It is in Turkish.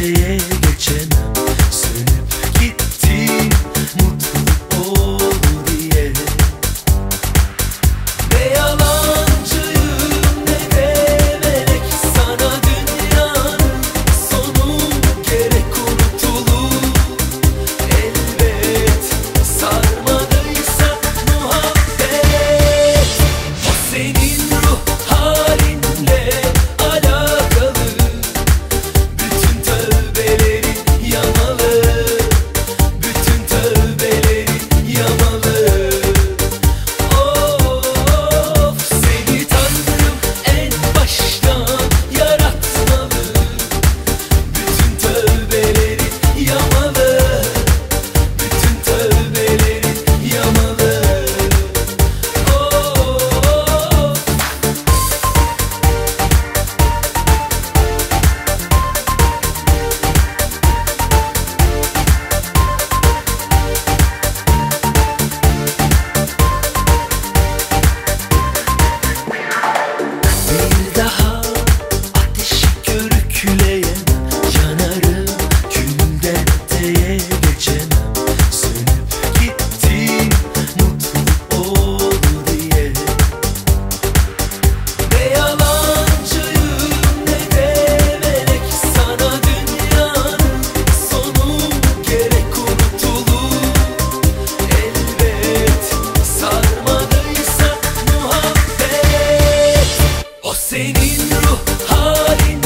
yeah. ruh halim